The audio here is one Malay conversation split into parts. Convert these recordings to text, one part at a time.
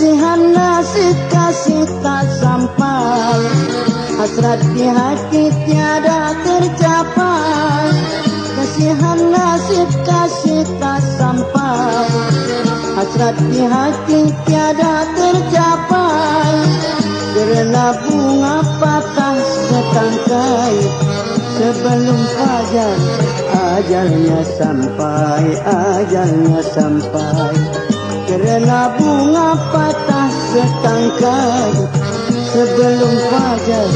nasib kasih tak sampai. Hasrat di hati tiada tercapai. Kasihan nasib kasih tak sampai. Hasrat di hati tiada tercapai. Kerana bunga patah setangkai. Sebelum fajar ajalnya sampai Ajalnya sampai Kerana bunga patah setangkai Sebelum fajar.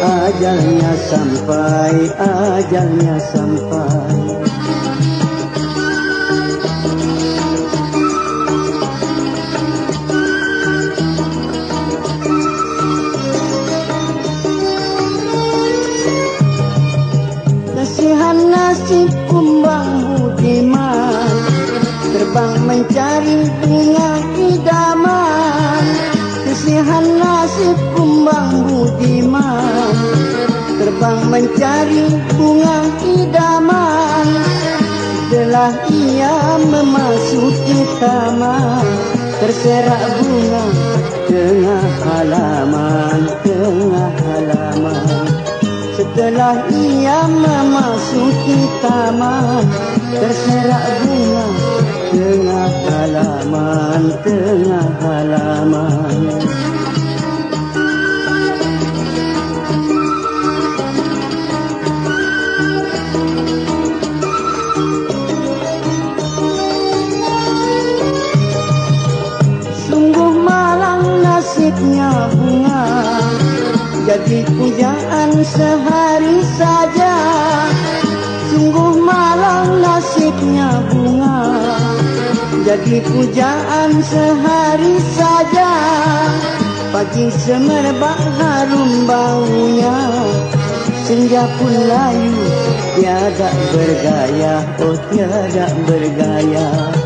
Ajalnya sampai Ajalnya sampai Terbang mencari bunga idaman. Kasihan nasib kumbang budiman. Terbang mencari bunga idaman. Setelah ia memasuki taman. Terserak bunga tengah halaman Tengah halaman. Setelah ia memasuki taman Terserak bunga halaman Tengah halaman. Sungguh malang nasibnya bunga. Jadi pujaan sehari saja Jadi pujaan sehari saja. Pagi semerbak harum baunya. Senja pun layu Tiada bergaya. Oh tiada bergaya.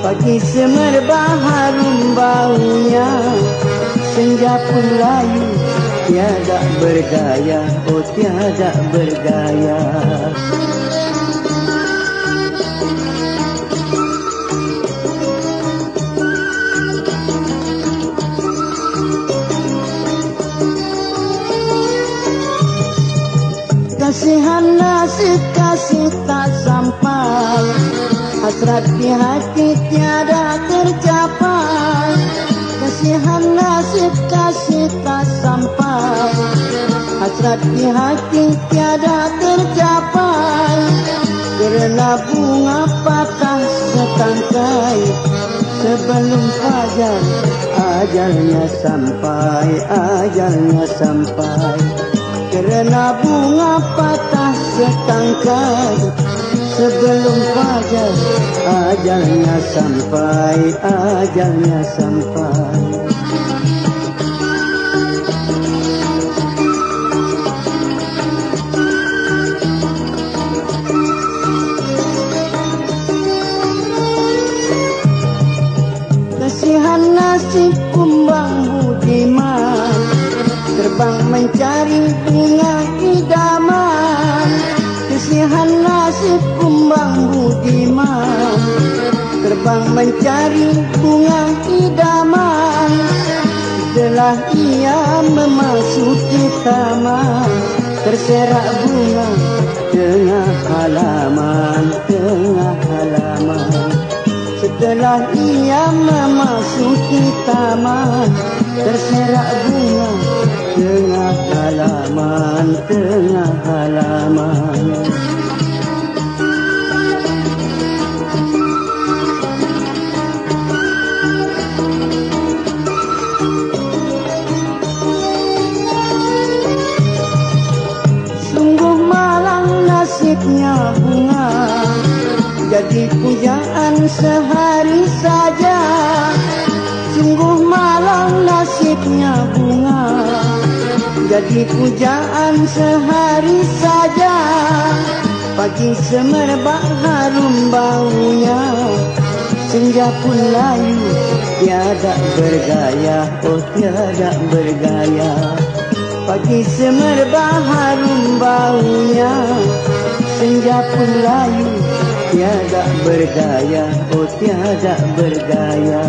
Pagi semerbak harum baunya. Senja pun layu Tiada bergaya. Oh tiada bergaya kasih tak sampai. Hasrat di hati tiada tercapai. Kasihan nasib kasih tak sampai. Hasrat di hati tiada tercapai. Kerana bunga patah setangkai. Sebelum fajar ajalnya sampai Ajalnya sampai Kerana bunga patah setangkai Sebelum fajar. Ajalnya sampai Ajalnya sampai. Kasihan nasib kumbang budiman Terbang mencari bunga idaman. Kasihan nasib kumbang budiman. Terbang mencari bunga idaman. Setelah ia memasuki taman. Terserak bunga tengah halaman Tengah halaman. Setelah ia memasuki taman Terserak bunga tengah halaman Tengah halaman. Sungguh malang nasibnya bunga. Jadi pujaan sehari saja Jadi pujaan sehari saja Pagi semerbak harum baunya Senja pun layu Tiada bergaya Oh tiada bergaya. Pagi semerbak harum baunya Senja pun layu Tiada bergaya Oh tiada bergaya